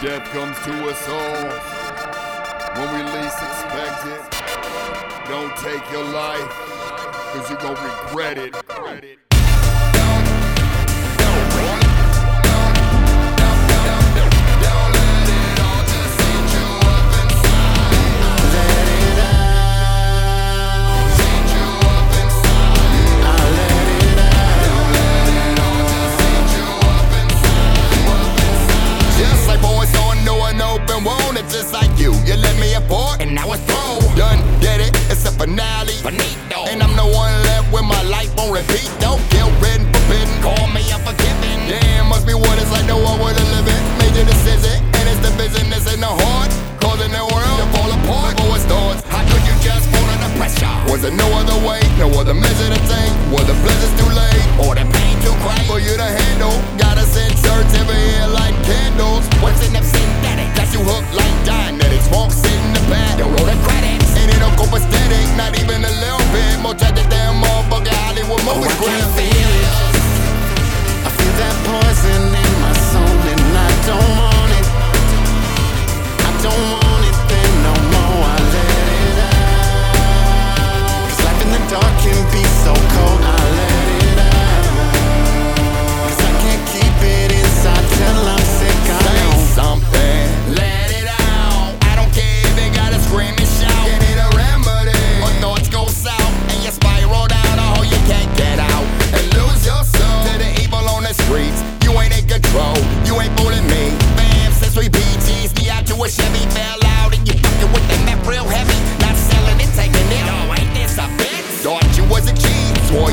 Death comes to us all when we least expect it. Don't take your life, cause you're gonna regret it. no guilt written, forbidden. Call me unforgiving. Damn, must be what it's like to walk with a living. Major decision, and it's the business in the heart. Causing the world to fall apart. Before it starts, how could you just fall under pressure? Was there no other way, no other measure to take? Was the pleasures too late, or the pain too great for you to handle?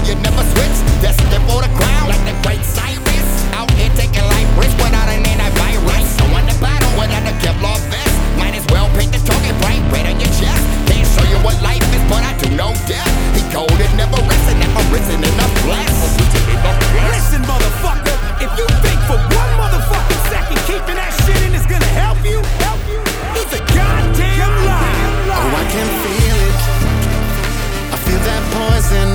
you never switch. Destined for the crown, like the great Cyrus. Out here taking life risks without an antivirus. So on the battle without a Kevlar vest. Might as well paint the target bright red on your chest. Can't show you what life is, but I do know death. He cold and never rests and never risen the blessed. Listen, motherfucker, if you think for one motherfucking second keeping that shit in is gonna help you, help you, it's a goddamn lie. Oh, I can feel it. I feel that poison